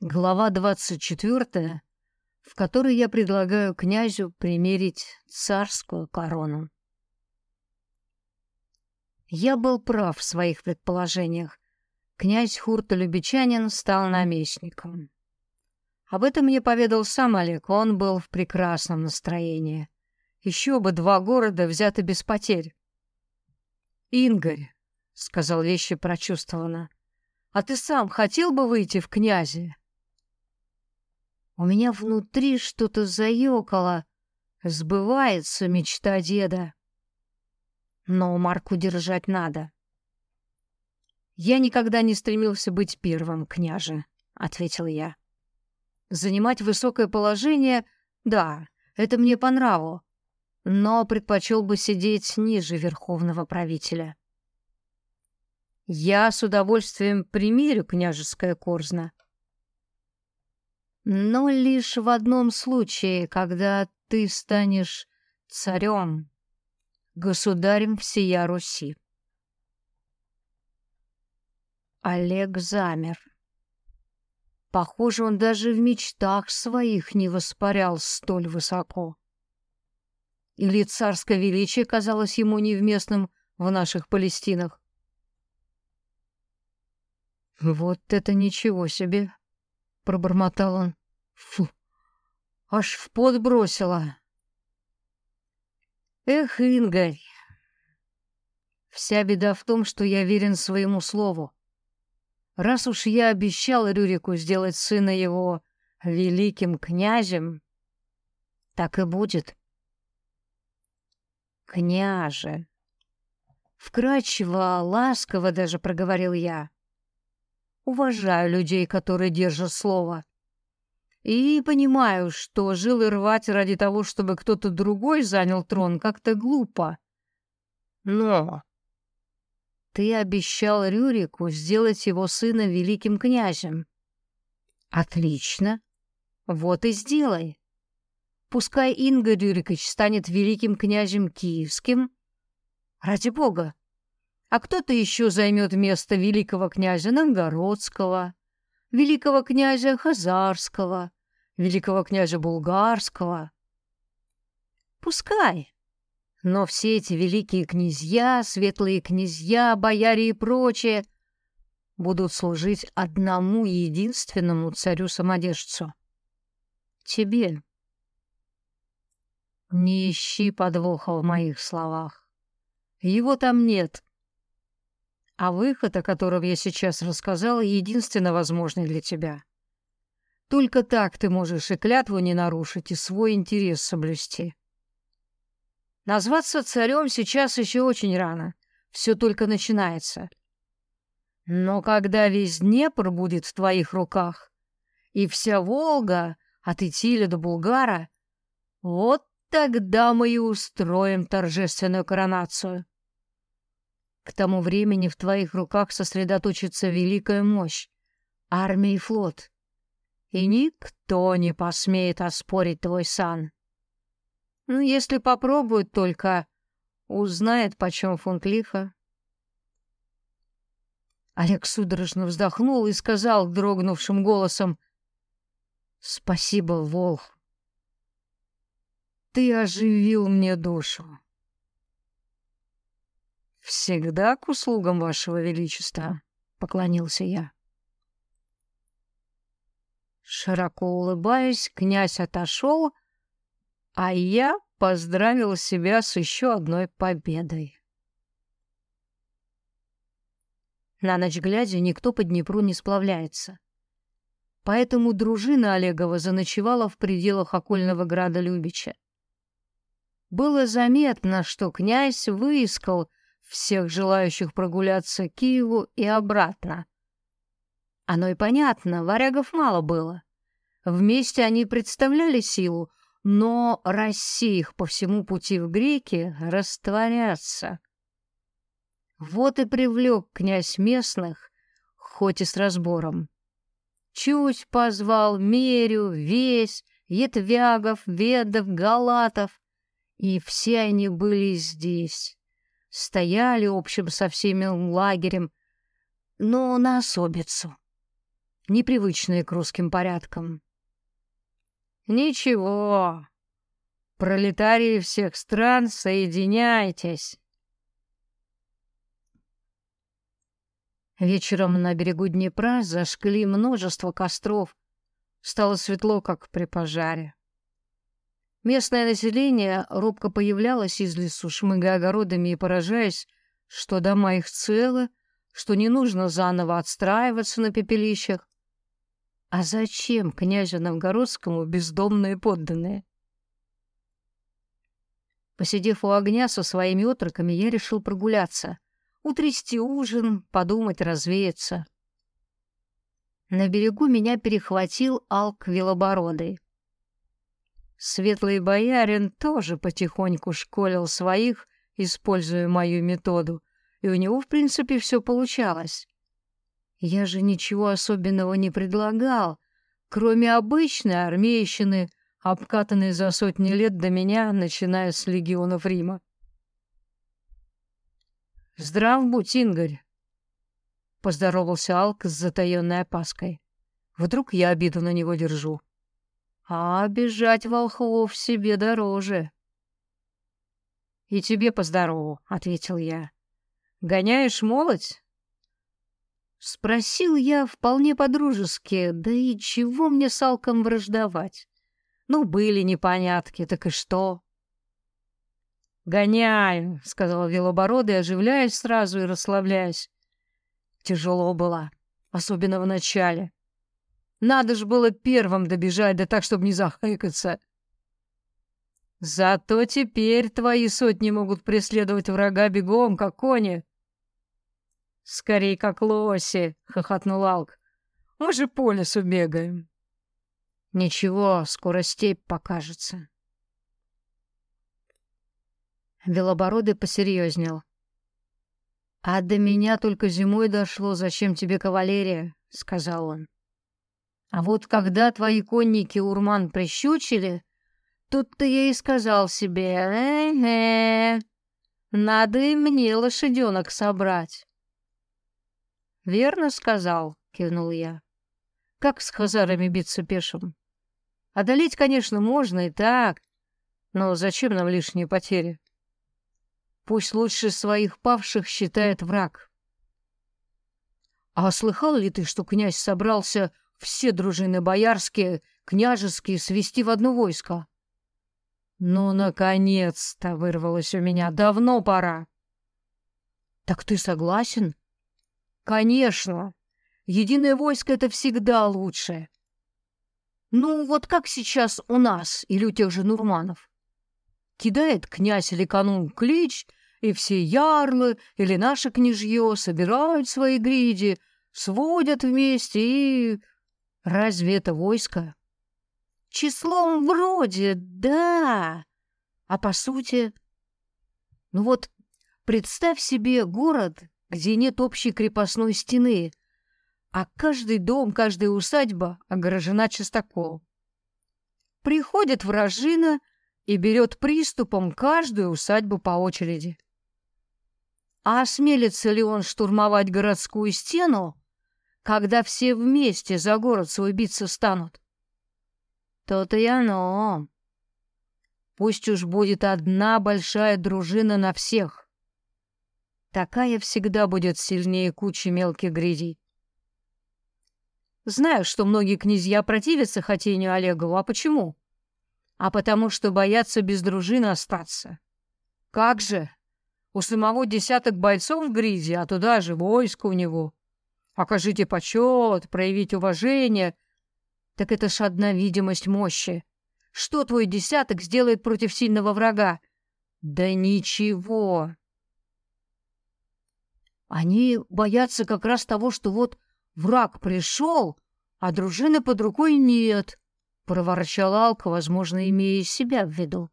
Глава 24, в которой я предлагаю князю примерить царскую корону. Я был прав в своих предположениях. Князь Хурта-Любичанин стал наместником. Об этом мне поведал сам Олег, он был в прекрасном настроении. Еще бы два города взяты без потерь. «Ингарь», — сказал вещи прочувствованно, — «а ты сам хотел бы выйти в князи?» У меня внутри что-то заёкало. Сбывается мечта деда. Но Марку держать надо. «Я никогда не стремился быть первым, княже», — ответил я. «Занимать высокое положение — да, это мне по нраву, но предпочел бы сидеть ниже верховного правителя». «Я с удовольствием примерю княжеское корзно», но лишь в одном случае, когда ты станешь царем, государем всея Руси. Олег замер. Похоже, он даже в мечтах своих не воспарял столь высоко. Или царское величие казалось ему невместным в наших Палестинах. «Вот это ничего себе!» — пробормотал он. Фу, аж в пот бросила. Эх, Ингарь, вся беда в том, что я верен своему слову. Раз уж я обещал Рюрику сделать сына его великим князем, так и будет. Княже, вкрадчиво, ласково даже проговорил я. Уважаю людей, которые держат слово. И понимаю, что жил и рвать ради того, чтобы кто-то другой занял трон, как-то глупо. Но ты обещал Рюрику сделать его сына великим князем. Отлично. Вот и сделай. Пускай Инга Рюрикович станет великим князем киевским. Ради бога. А кто-то еще займет место великого князя Новгородского, великого князя Хазарского, великого князя Булгарского. Пускай. Но все эти великие князья, светлые князья, бояре и прочее будут служить одному единственному царю-самодержцу. Тебе. Не ищи подвоха в моих словах. Его там нет. А выход, о котором я сейчас рассказал, единственно возможный для тебя. Только так ты можешь и клятву не нарушить, и свой интерес соблюсти. Назваться царем сейчас еще очень рано. Все только начинается. Но когда весь Днепр будет в твоих руках, и вся Волга от Итиля до Булгара, вот тогда мы и устроим торжественную коронацию. К тому времени в твоих руках сосредоточится великая мощь, армия и флот. И никто не посмеет оспорить твой сан. Ну, если попробует только, узнает, почем фунт лиха. Олег судорожно вздохнул и сказал дрогнувшим голосом, «Спасибо, Волх. Ты оживил мне душу. «Всегда к услугам вашего величества», — поклонился я. Широко улыбаясь, князь отошел, а я поздравил себя с еще одной победой. На ночь глядя, никто по Днепру не сплавляется. Поэтому дружина Олегова заночевала в пределах окольного града Любича. Было заметно, что князь выискал всех желающих прогуляться Киеву и обратно. Оно и понятно, варягов мало было. Вместе они представляли силу, но Россия их по всему пути в греки растворятся. Вот и привлек князь местных, хоть и с разбором. Чуть позвал Мерю, Весь, Етвягов, Ведов, Галатов, и все они были здесь стояли общим со всеми лагерем, но на особицу. Непривычные к русским порядкам. «Ничего, пролетарии всех стран, соединяйтесь!» Вечером на берегу Днепра зажгли множество костров. Стало светло, как при пожаре. Местное население робко появлялось из лесу, шмыгая огородами и поражаясь, что дома их целы, что не нужно заново отстраиваться на пепелищах. А зачем князю Новгородскому бездомные подданные? Посидев у огня со своими отроками, я решил прогуляться — утрясти ужин, подумать, развеяться. На берегу меня перехватил Алк Велобородый. Светлый боярин тоже потихоньку школил своих, используя мою методу, и у него, в принципе, все получалось. Я же ничего особенного не предлагал, кроме обычной армейщины, обкатанной за сотни лет до меня, начиная с легионов Рима. «Здрав будь, Ингарь!» — поздоровался Алк с затаенной опаской. «Вдруг я обиду на него держу?» «А обижать волхвов себе дороже!» «И тебе поздорову», — ответил я. «Гоняешь молоть?» Спросил я вполне по-дружески, да и чего мне с Алком враждовать? Ну, были непонятки, так и что? «Гоняю», — сказал Велобородый, оживляясь сразу и расслабляясь. Тяжело было, особенно в начале. Надо ж было первым добежать, да так, чтобы не захыкаться. Зато теперь твои сотни могут преследовать врага бегом, как кони. Скорей, как лоси, — хохотнул Алк. Мы же по лесу бегаем. Ничего, скоро степь покажется. Белобородый посерьезнел. «А до меня только зимой дошло, зачем тебе кавалерия», — сказал он. «А вот когда твои конники урман прищучили, тут-то я и сказал себе, э-э, надо и мне лошаденок собрать». «Верно сказал», — кивнул я. «Как с хазарами биться пешим? Одолеть, конечно, можно и так, но зачем нам лишние потери?» Пусть лучше своих павших считает враг. А слыхал ли ты, что князь собрался все дружины боярские, княжеские свести в одно войско? Ну, наконец-то вырвалось у меня. Давно пора. Так ты согласен? Конечно. Единое войско — это всегда лучше. Ну, вот как сейчас у нас или у тех же Нурманов. Кидает князь или канун клич — и все ярлы или наше княжье собирают свои гриди, сводят вместе и... Разве это войско? Числом вроде, да. А по сути... Ну вот, представь себе город, где нет общей крепостной стены, а каждый дом, каждая усадьба огорожена частокол. Приходит вражина и берет приступом каждую усадьбу по очереди. А осмелится ли он штурмовать городскую стену, когда все вместе за город свой биться станут? То-то и оно. Пусть уж будет одна большая дружина на всех. Такая всегда будет сильнее кучи мелких грядей. Знаю, что многие князья противятся хотению Олегову. А почему? А потому что боятся без дружины остаться. Как же? У самого десяток бойцов в гризе, а туда же войско у него. Окажите почет, проявить уважение. Так это ж одна видимость мощи. Что твой десяток сделает против сильного врага? Да ничего. Они боятся как раз того, что вот враг пришел, а дружины под рукой нет, — проворчал Алка, возможно, имея себя в виду.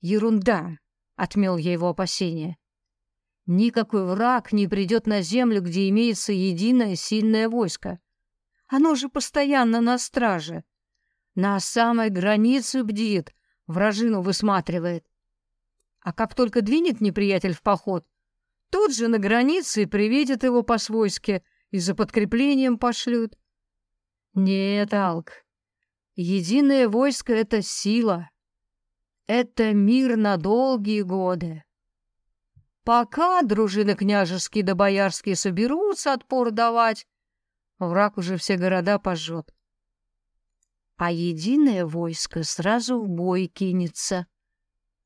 Ерунда. — отмел я его опасения. «Никакой враг не придет на землю, где имеется единое сильное войско. Оно же постоянно на страже. На самой границе бдит, вражину высматривает. А как только двинет неприятель в поход, тут же на границе приведет его по-свойски и за подкреплением пошлют. Нет, Алк, единое войско — это сила. Это мир на долгие годы. Пока дружины княжеские да боярские соберутся отпор давать, враг уже все города пожжет. А единое войско сразу в бой кинется.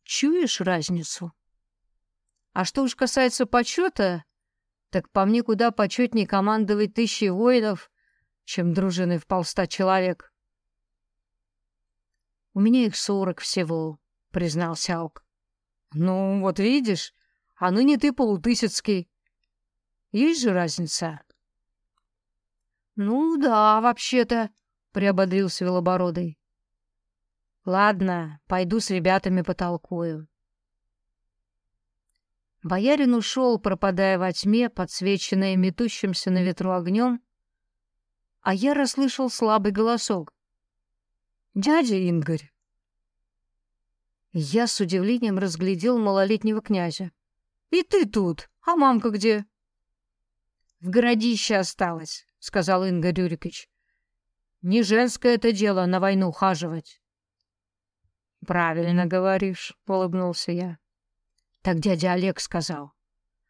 Чуешь разницу? А что уж касается почета, так по мне куда почетнее командовать тысячи воинов, чем дружины в полста человек. У меня их сорок всего, признался Аук. Ну, вот видишь, а ныне ты полутысяцкий. Есть же разница? Ну да, вообще-то, приободрился Велобородый. Ладно, пойду с ребятами потолкую. Боярин ушел, пропадая во тьме, подсвеченной метущимся на ветру огнем, а я расслышал слабый голосок. «Дядя Ингорь!» Я с удивлением разглядел малолетнего князя. «И ты тут? А мамка где?» «В городище осталась», — сказал Инга Рюрикович. «Не женское это дело на войну ухаживать». «Правильно говоришь», — улыбнулся я. Так дядя Олег сказал.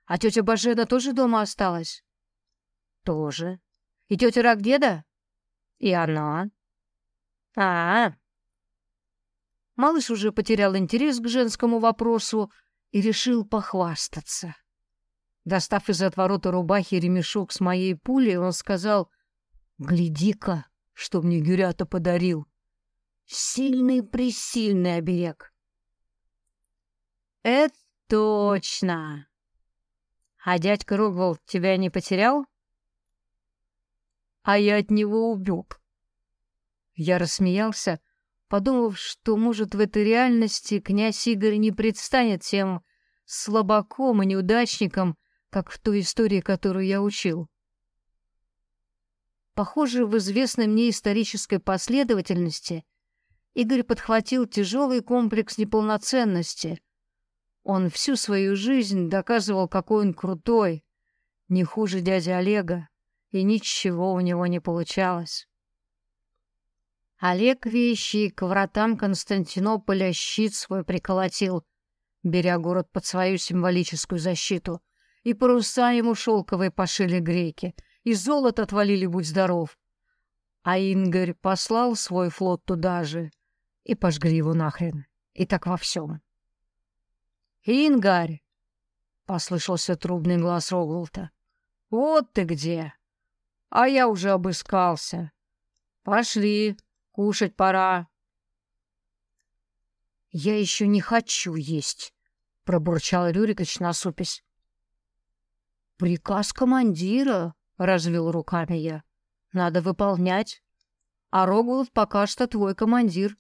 А тетя Бажена тоже дома осталась? Тоже. И тетя Рагдеда? И она. А, -а, а Малыш уже потерял интерес к женскому вопросу и решил похвастаться. Достав из отворота рубахи ремешок с моей пулей, он сказал, «Гляди-ка, что мне Гюрята подарил! Сильный-пресильный оберег!» «Это Точно. А дядька Рогволд тебя не потерял? А я от него убег. Я рассмеялся, подумав, что, может, в этой реальности князь Игорь не предстанет тем слабаком и неудачником, как в той истории, которую я учил. Похоже, в известной мне исторической последовательности Игорь подхватил тяжелый комплекс неполноценности, он всю свою жизнь доказывал, какой он крутой, не хуже дяди Олега, и ничего у него не получалось. Олег вещи к вратам Константинополя щит свой приколотил, беря город под свою символическую защиту, и паруса ему шелковые пошили греки, и золото отвалили, будь здоров. А Ингорь послал свой флот туда же, и пожгли его нахрен, и так во всем. «Ингарь!» — послышался трубный глаз Рогулта. «Вот ты где! А я уже обыскался. Пошли, кушать пора». «Я еще не хочу есть», — пробурчал Рюрикович насупясь. «Приказ командира», — развел руками я. «Надо выполнять. А Рогулт пока что твой командир».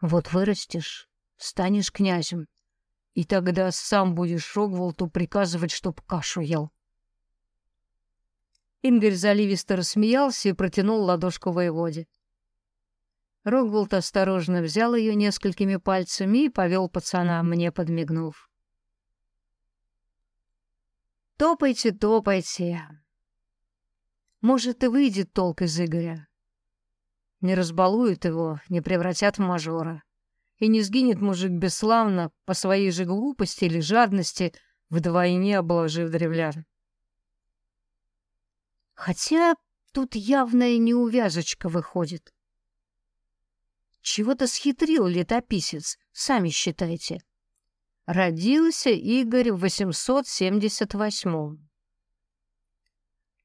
«Вот вырастешь, станешь князем, и тогда сам будешь Рогволту приказывать, чтоб кашу ел. Ингарь заливисто рассмеялся и протянул ладошку воеводе. Рогволт осторожно взял ее несколькими пальцами и повел пацана, мне подмигнув. «Топайте, топайте. Может, и выйдет толк из Игоря. Не разбалуют его, не превратят в мажора и не сгинет мужик бесславно по своей же глупости или жадности, вдвойне обложив древлян. Хотя тут явная неувязочка выходит. Чего-то схитрил летописец, сами считайте. Родился Игорь в 878-м.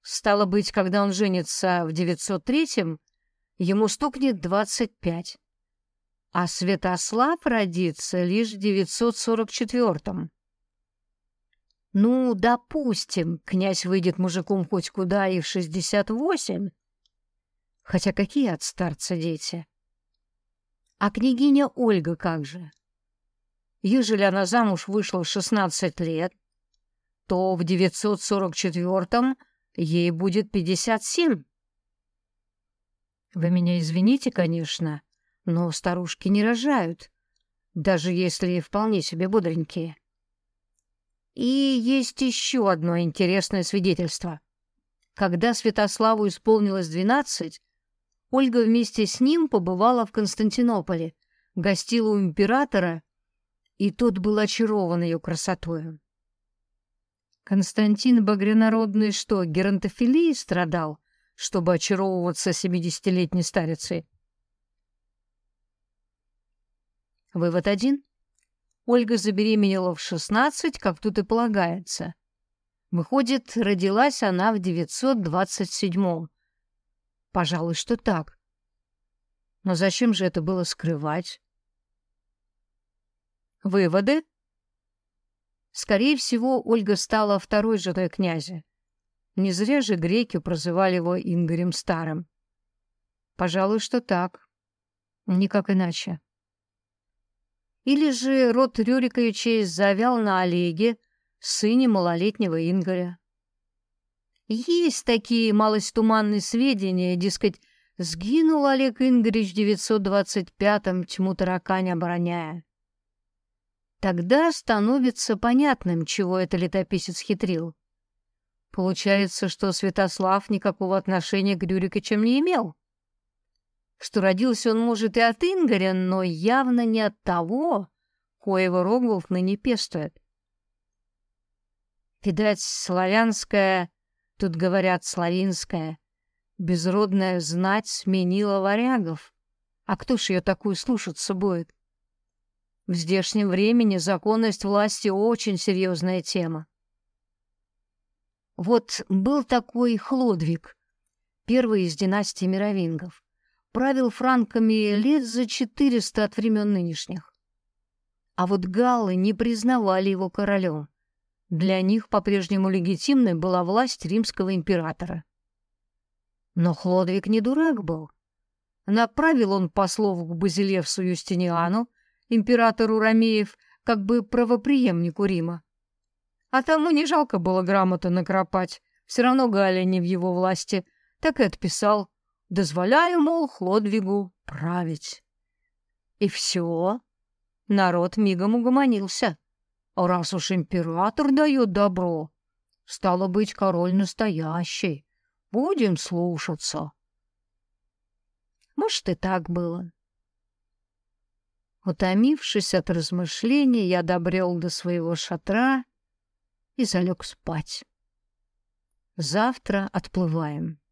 Стало быть, когда он женится в 903-м, ему стукнет 25 а Святослав родится лишь в 944-м. Ну, допустим, князь выйдет мужиком хоть куда и в 68. Хотя какие от старца дети? А княгиня Ольга как же? Ежели она замуж вышла в 16 лет, то в 944-м ей будет 57. Вы меня извините, конечно, но старушки не рожают, даже если вполне себе бодренькие. И есть еще одно интересное свидетельство. Когда Святославу исполнилось двенадцать, Ольга вместе с ним побывала в Константинополе, гостила у императора, и тот был очарован ее красотою. Константин Багрянародный что, геронтофилией страдал, чтобы очаровываться семидесятилетней старицей? Вывод один. Ольга забеременела в шестнадцать, как тут и полагается. Выходит, родилась она в 927-м. Пожалуй, что так. Но зачем же это было скрывать? Выводы? Скорее всего, Ольга стала второй женой князя. Не зря же греки прозывали его Ингорем Старым. Пожалуй, что так. Никак иначе. Или же род Рюриковичей завял на Олеге, сыне малолетнего Ингоря. Есть такие малость туманные сведения, дескать, сгинул Олег Ингорич в 925-м, тьму таракань обороняя. Тогда становится понятным, чего это летописец хитрил. Получается, что Святослав никакого отношения к Рюриковичам не имел. Что родился он, может, и от Ингоря, но явно не от того, коего Рогволф ныне пестует. Видать, славянская, тут говорят славинская, безродная знать сменила варягов. А кто ж ее такую слушаться будет? В здешнем времени законность власти очень серьезная тема. Вот был такой Хлодвиг, первый из династии мировингов. Правил франками лет за четыреста от времен нынешних. А вот галлы не признавали его королем. Для них по-прежнему легитимной была власть римского императора. Но Хлодвиг не дурак был. Направил он послов к Базилевсу Юстиниану, императору Ромеев, как бы правоприемнику Рима. А тому не жалко было грамоту накропать, все равно Галия не в его власти, так и отписал. Дозволяю, мол, Хлодвигу править. И все. Народ мигом угомонился. Раз уж император дает добро, стало быть, король настоящий. Будем слушаться. Может, и так было. Утомившись от размышлений, я добрел до своего шатра и залег спать. Завтра отплываем.